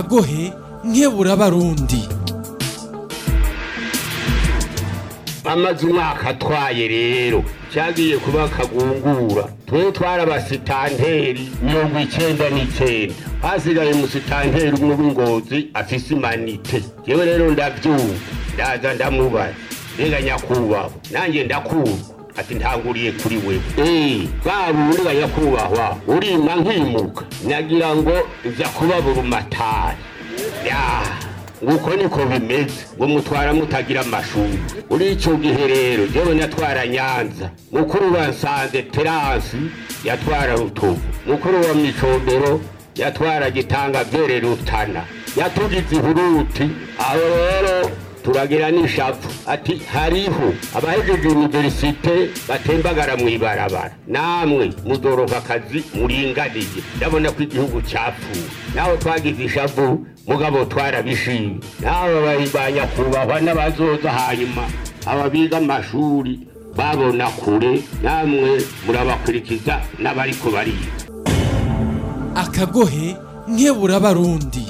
akagohe nkebura abarundi. Amaze umwaka atwaye rero cyagiye kuba akagungura. Twe twarabasitanteri mirongo icyenda n'icyenda hasigaye umusitanteri umwe w'ingozi afise imanite. Yewe rero ndabyumva ndaza ndamubaza. Mbega nyakubahwa nanjye ndakura ati ntanguriye kuri eee bwa bundi ga nyakubahwa urima nkimuka nagira ngo nza kubabura umatari nguko niko bimeze. Ngo mutwara mutagira amashuri muri icyo gihe rero jewe natwara nyanza. Mukuru wa nsanze terasi yatwara rutovu. Mukuru wa micondero yatwara gitanga byere rutana yatugize ihuruti. Aho rero turagira n'ishavu ati hariho abahejeje universite batembagara mu ibarabara. Namwe muzoroka akazi muringaniye ndabona ko igihugu cyapfuye. Naho twagize ishavu mugabo twarabishimye naho bahimbanya kubahwa n'abazoza hanyuma aba biga amashuri babona kure. Namwe murabakurikiza n'abariko bariga. Akagohe nkebura abarundi.